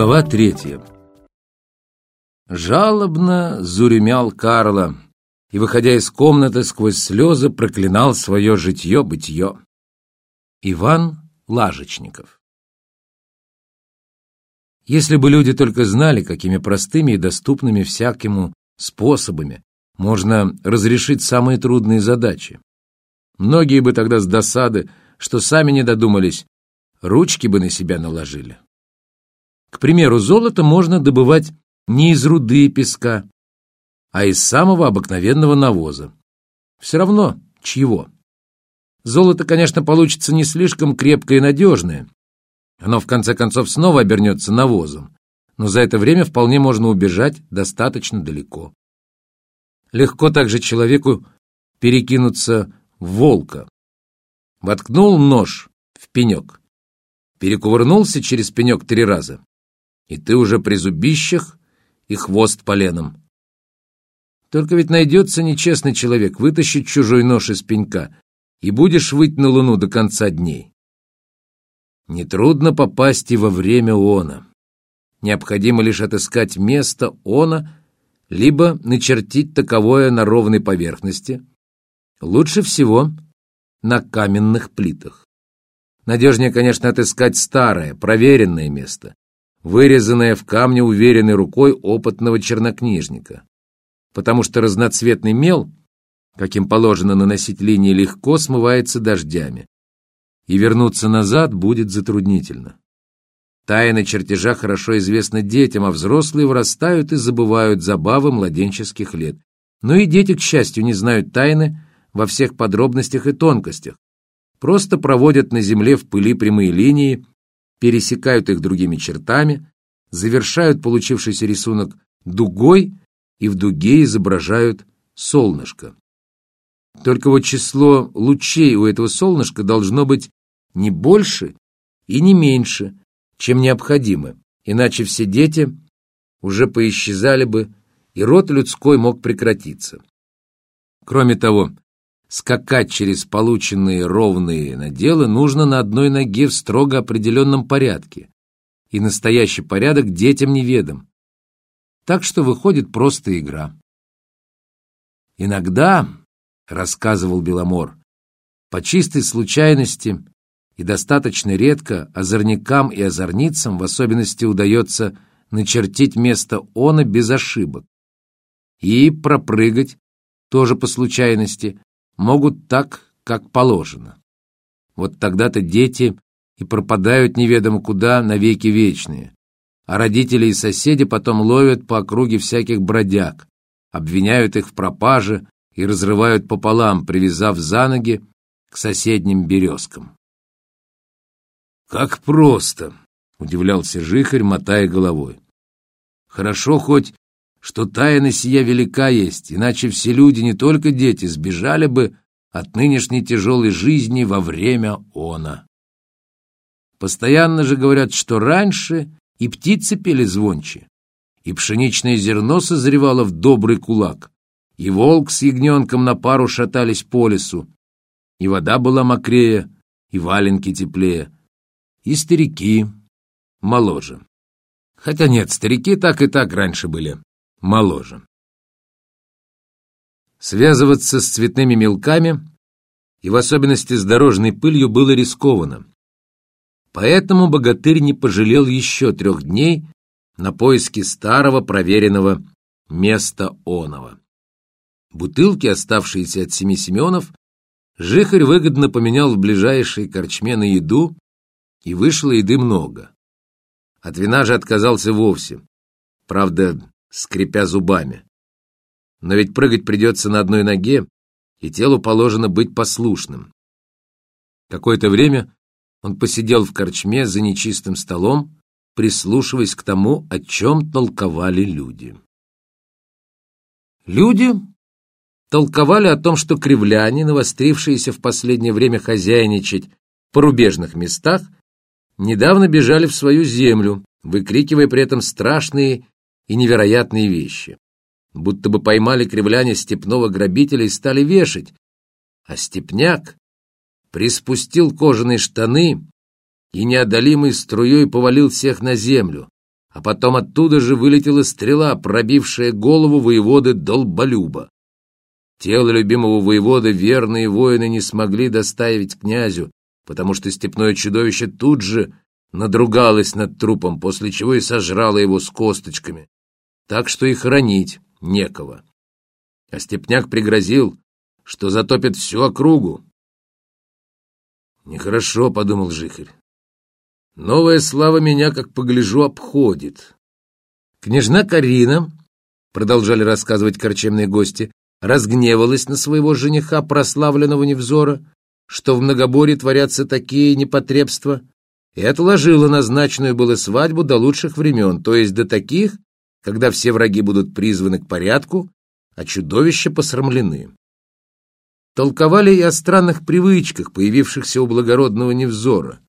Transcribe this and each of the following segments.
Глава третья Жалобно зурюмял Карла и, выходя из комнаты, сквозь слезы проклинал свое житье-бытье. Иван Лажечников Если бы люди только знали, какими простыми и доступными всякому способами можно разрешить самые трудные задачи. Многие бы тогда с досады, что сами не додумались, ручки бы на себя наложили. К примеру, золото можно добывать не из руды и песка, а из самого обыкновенного навоза. Все равно, чьего. Золото, конечно, получится не слишком крепкое и надежное. Оно, в конце концов, снова обернется навозом. Но за это время вполне можно убежать достаточно далеко. Легко также человеку перекинуться в волка. Воткнул нож в пенек, перекувырнулся через пенек три раза, и ты уже при зубищах и хвост поленом. Только ведь найдется нечестный человек, вытащит чужой нож из пенька, и будешь выть на луну до конца дней. Нетрудно попасть и во время она. Необходимо лишь отыскать место она, либо начертить таковое на ровной поверхности, лучше всего на каменных плитах. Надежнее, конечно, отыскать старое, проверенное место, вырезанное в камне уверенной рукой опытного чернокнижника потому что разноцветный мел, каким положено наносить линии, легко смывается дождями, и вернуться назад будет затруднительно. Тайны чертежа хорошо известны детям, а взрослые вырастают и забывают забавы младенческих лет. Но и дети, к счастью, не знают тайны во всех подробностях и тонкостях. Просто проводят на земле в пыли прямые линии, пересекают их другими чертами, завершают получившийся рисунок дугой и в дуге изображают солнышко. Только вот число лучей у этого солнышка должно быть не больше и не меньше, чем необходимо, иначе все дети уже поисчезали бы, и род людской мог прекратиться. Кроме того, скакать через полученные ровные наделы нужно на одной ноге в строго определенном порядке, и настоящий порядок детям неведом. Так что выходит просто игра. Иногда, рассказывал Беломор, по чистой случайности и достаточно редко озорникам и озорницам в особенности удается начертить место она без ошибок. И пропрыгать, тоже по случайности, могут так, как положено. Вот тогда-то дети и пропадают неведомо куда навеки вечные а родители и соседи потом ловят по округе всяких бродяг, обвиняют их в пропаже и разрывают пополам, привязав за ноги к соседним березкам. «Как просто!» — удивлялся Жихарь, мотая головой. «Хорошо хоть, что тайна сия велика есть, иначе все люди, не только дети, сбежали бы от нынешней тяжелой жизни во время она. Постоянно же говорят, что раньше и птицы пели звонче, и пшеничное зерно созревало в добрый кулак, и волк с ягненком на пару шатались по лесу, и вода была мокрее, и валенки теплее, и старики моложе. Хотя нет, старики так и так раньше были моложе. Связываться с цветными мелками и в особенности с дорожной пылью было рискованно. Поэтому богатырь не пожалел еще трех дней на поиски старого проверенного места оного. Бутылки, оставшиеся от семи Семенов, Жихарь выгодно поменял в ближайшей корчме на еду, и вышло еды много. От вина же отказался вовсе, правда, скрипя зубами. Но ведь прыгать придется на одной ноге, и телу положено быть послушным. Какое-то время он посидел в корчме за нечистым столом, прислушиваясь к тому, о чем толковали люди. Люди толковали о том, что кривляне, навострившиеся в последнее время хозяйничать в порубежных местах, недавно бежали в свою землю, выкрикивая при этом страшные и невероятные вещи. Будто бы поймали кривляне степного грабителя и стали вешать, а степняк приспустил кожаные штаны и неодолимой струей повалил всех на землю, а потом оттуда же вылетела стрела, пробившая голову воеводы Долболюба. Тело любимого воевода верные воины не смогли доставить князю, потому что степное чудовище тут же надругалось над трупом, после чего и сожрало его с косточками, так что и хоронить некого. А степняк пригрозил, что затопит всю округу. «Нехорошо», — подумал Жихарь. «Новая слава меня, как погляжу, обходит». Княжна Карина, — продолжали рассказывать корчемные гости, разгневалась на своего жениха, прославленного Невзора, что в многоборе творятся такие непотребства, и отложила назначенную было свадьбу до лучших времен, то есть до таких, когда все враги будут призваны к порядку, а чудовища посрамлены. Толковали и о странных привычках, появившихся у благородного Невзора.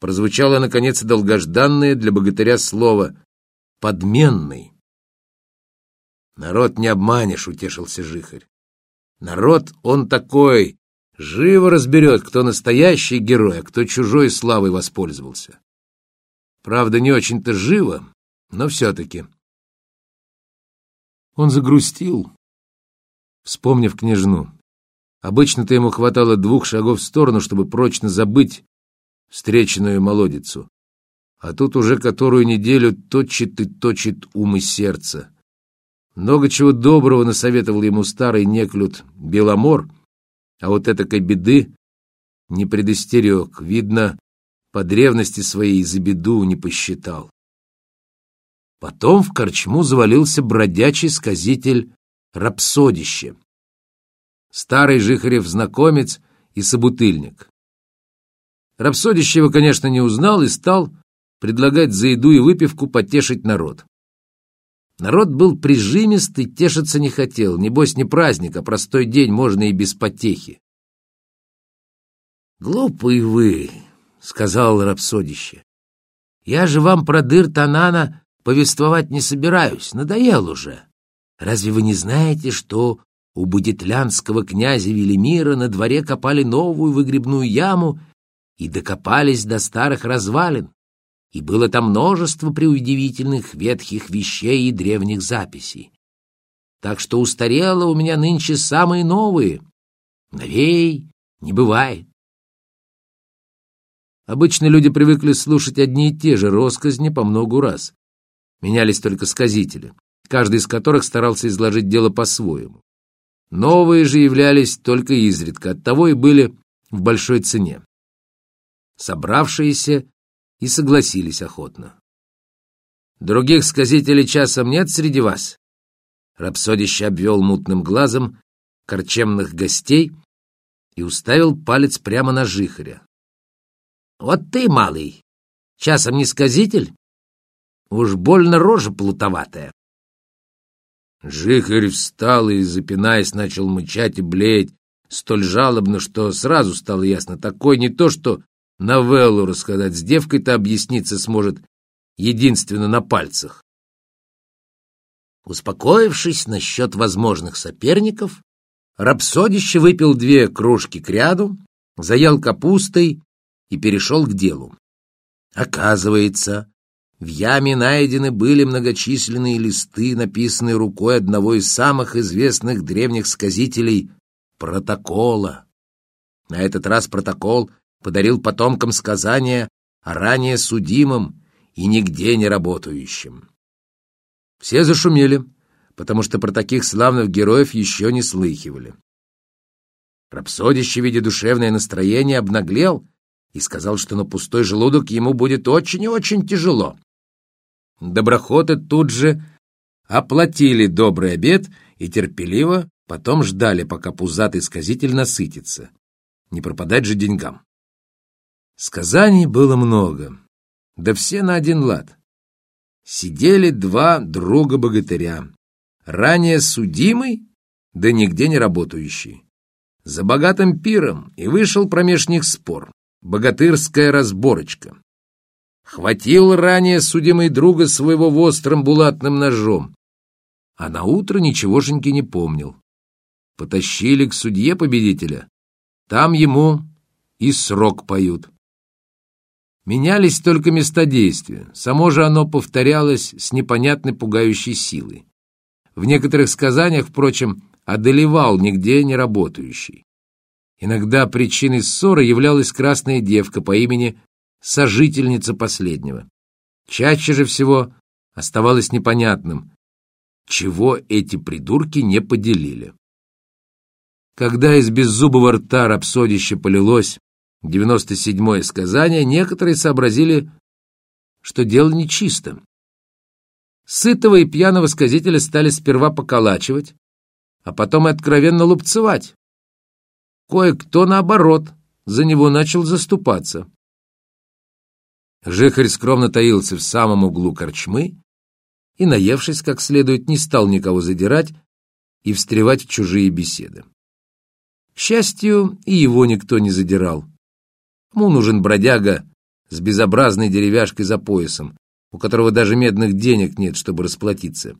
Прозвучало, наконец, долгожданное для богатыря слово «подменный». «Народ не обманешь», — утешился Жихарь. «Народ он такой, живо разберет, кто настоящий герой, а кто чужой славой воспользовался. Правда, не очень-то живо, но все-таки». Он загрустил, вспомнив княжну. Обычно-то ему хватало двух шагов в сторону, чтобы прочно забыть встреченную молодицу. А тут уже которую неделю точит и точит ум и сердце. Много чего доброго насоветовал ему старый неклюд Беломор, а вот этакой беды не предостерег. Видно, по древности своей за беду не посчитал. Потом в корчму завалился бродячий сказитель Рапсодище. Старый Жихарев знакомец и собутыльник. Рапсодище его, конечно, не узнал и стал предлагать за еду и выпивку потешить народ. Народ был прижимистый, тешиться не хотел. Небось, не праздник, а простой день, можно и без потехи. «Глупый вы», — сказал Рапсодище. «Я же вам про дыр Танана повествовать не собираюсь, надоел уже. Разве вы не знаете, что у будетлянского князя Велимира на дворе копали новую выгребную яму и докопались до старых развалин, и было там множество преудивительных ветхих вещей и древних записей. Так что устарело у меня нынче самые новые. Новей не бывает. Обычно люди привыкли слушать одни и те же росказни по многу раз. Менялись только сказители, каждый из которых старался изложить дело по-своему. Новые же являлись только изредка, оттого и были в большой цене. Собравшиеся и согласились охотно. «Других сказителей часом нет среди вас?» Рапсодище обвел мутным глазом корчемных гостей и уставил палец прямо на жихаря. «Вот ты, малый, часом не сказитель? Уж больно рожа плутоватая. Жихарь встал и, запинаясь, начал мычать и блеять, столь жалобно, что сразу стало ясно, такой не то что новеллу рассказать, с девкой-то объясниться сможет единственно на пальцах. Успокоившись насчет возможных соперников, Рапсодище выпил две кружки к ряду, заял капустой и перешел к делу. Оказывается, в яме найдены были многочисленные листы, написанные рукой одного из самых известных древних сказителей — протокола. На этот раз протокол подарил потомкам сказания о ранее судимом и нигде не работающем. Все зашумели, потому что про таких славных героев еще не слыхивали. Рапсодище, видя душевное настроение, обнаглел и сказал, что на пустой желудок ему будет очень и очень тяжело. Доброхоты тут же оплатили добрый обед и терпеливо потом ждали, пока пузатый сказитель насытится. Не пропадать же деньгам. Сказаний было много, да все на один лад. Сидели два друга-богатыря, ранее судимый, да нигде не работающий. За богатым пиром и вышел промеж них спор, богатырская разборочка. Хватил ранее судимый друга своего в острым булатным ножом, а на утро ничегошеньки не помнил. Потащили к судье победителя, там ему и срок поют. Менялись только места действия, само же оно повторялось с непонятной пугающей силой. В некоторых сказаниях, впрочем, одолевал нигде не работающий. Иногда причиной ссоры являлась красная девка по имени сожительница последнего. Чаще же всего оставалось непонятным, чего эти придурки не поделили. Когда из беззубого рта рапсодище полилось, 97-е сказание, некоторые сообразили, что дело нечисто. Сытого и пьяного сказителя стали сперва поколачивать, а потом и откровенно лупцевать. Кое-кто, наоборот, за него начал заступаться. Жихарь скромно таился в самом углу корчмы и, наевшись как следует, не стал никого задирать и встревать в чужие беседы. К счастью, и его никто не задирал. Кому нужен бродяга с безобразной деревяшкой за поясом, у которого даже медных денег нет, чтобы расплатиться?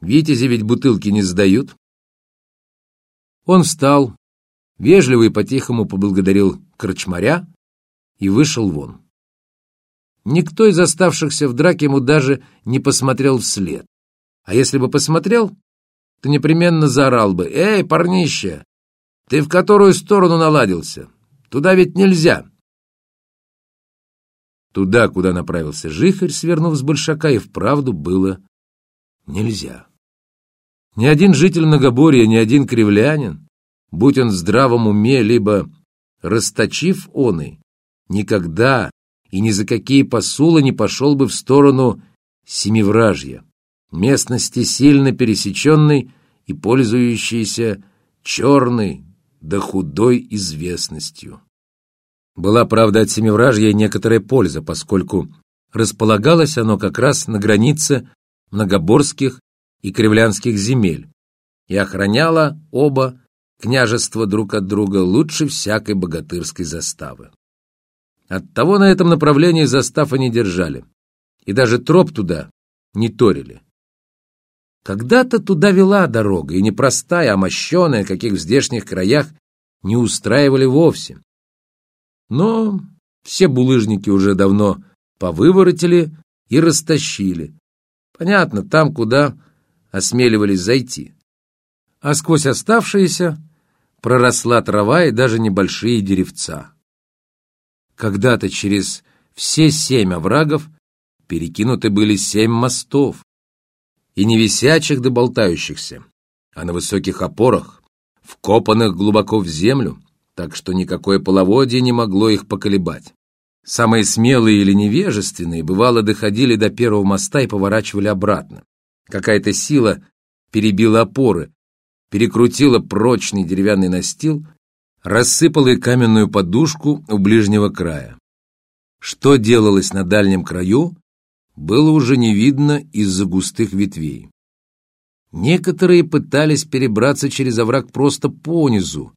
Витязи ведь бутылки не сдают. Он встал, вежливо и по-тихому поблагодарил корчмаря и вышел вон. Никто из оставшихся в драке ему даже не посмотрел вслед. А если бы посмотрел, то непременно заорал бы «Эй, парнище, ты в которую сторону наладился? Туда ведь нельзя. Туда, куда направился Жихарь, свернув с большака, и вправду было нельзя. Ни один житель Многоборья, ни один кривлянин, будь он в здравом уме, либо расточив оный, никогда и ни за какие посулы не пошел бы в сторону Семивражья, местности сильно пересеченной и пользующейся черной да худой известностью. Была, правда, от Семивражья некоторая польза, поскольку располагалось оно как раз на границе многоборских и кривлянских земель и охраняло оба княжества друг от друга лучше всякой богатырской заставы. Оттого на этом направлении застав они держали, и даже троп туда не торили. Когда-то туда вела дорога, и не простая, а мощеная, каких в здешних краях не устраивали вовсе. Но все булыжники уже давно повыворотили и растащили. Понятно, там, куда осмеливались зайти. А сквозь оставшиеся проросла трава и даже небольшие деревца. Когда-то через все семь оврагов перекинуты были семь мостов, и не висячих да болтающихся, а на высоких опорах, вкопанных глубоко в землю, так что никакое половодье не могло их поколебать. Самые смелые или невежественные, бывало, доходили до первого моста и поворачивали обратно. Какая-то сила перебила опоры, перекрутила прочный деревянный настил, рассыпала и каменную подушку у ближнего края. Что делалось на дальнем краю, было уже не видно из-за густых ветвей. Некоторые пытались перебраться через овраг просто понизу,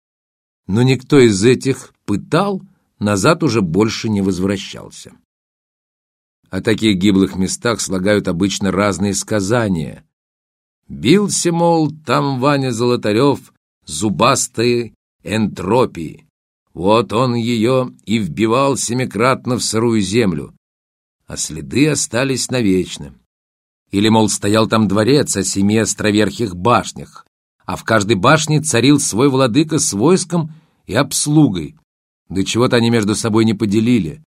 но никто из этих пытал, назад уже больше не возвращался. О таких гиблых местах слагают обычно разные сказания. Бился, мол, там Ваня Золотарев зубастой энтропии. Вот он ее и вбивал семикратно в сырую землю, а следы остались навечно. Или, мол, стоял там дворец о семи островерхих башнях, а в каждой башне царил свой владыка с войском и обслугой. Да чего-то они между собой не поделили.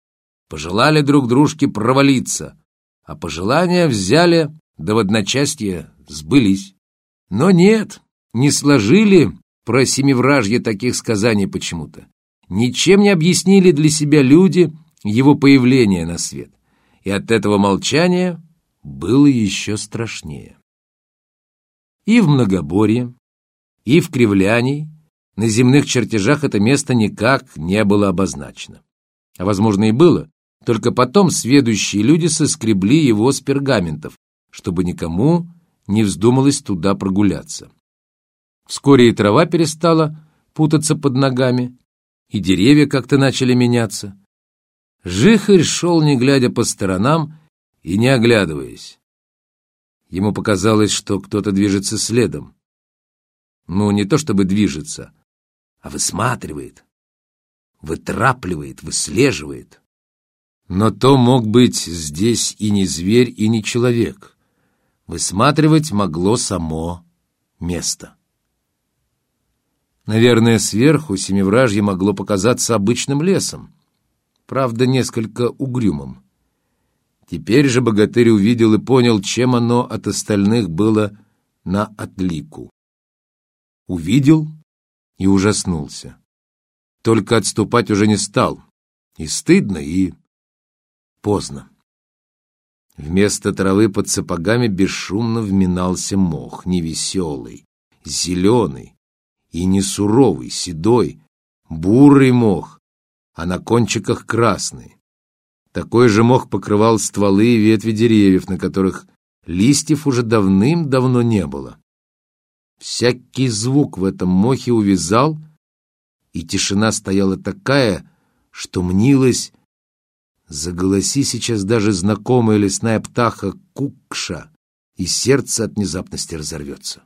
Пожелали друг дружке провалиться, а пожелания взяли, да в одночасье сбылись. Но нет, не сложили про семивражье таких сказаний почему-то. Ничем не объяснили для себя люди его появление на свет. И от этого молчания было еще страшнее. И в Многоборье, и в Кривляне на земных чертежах это место никак не было обозначено. А возможно и было, только потом сведущие люди соскребли его с пергаментов, чтобы никому не вздумалось туда прогуляться. Вскоре и трава перестала путаться под ногами, и деревья как-то начали меняться. Жихарь шел, не глядя по сторонам и не оглядываясь. Ему показалось, что кто-то движется следом. Ну, не то чтобы движется, а высматривает, вытрапливает, выслеживает. Но то мог быть здесь и не зверь, и не человек. Высматривать могло само место. Наверное, сверху семивражье могло показаться обычным лесом, правда, несколько угрюмым. Теперь же богатырь увидел и понял, чем оно от остальных было на отлику. Увидел и ужаснулся. Только отступать уже не стал. И стыдно, и поздно. Вместо травы под сапогами бесшумно вминался мох, невеселый, зеленый и не суровый, седой, бурый мох, а на кончиках красный. Такой же мох покрывал стволы и ветви деревьев, на которых листьев уже давным-давно не было. Всякий звук в этом мохе увязал, и тишина стояла такая, что мнилась, заголоси сейчас даже знакомая лесная птаха кукша, и сердце от внезапности разорвется.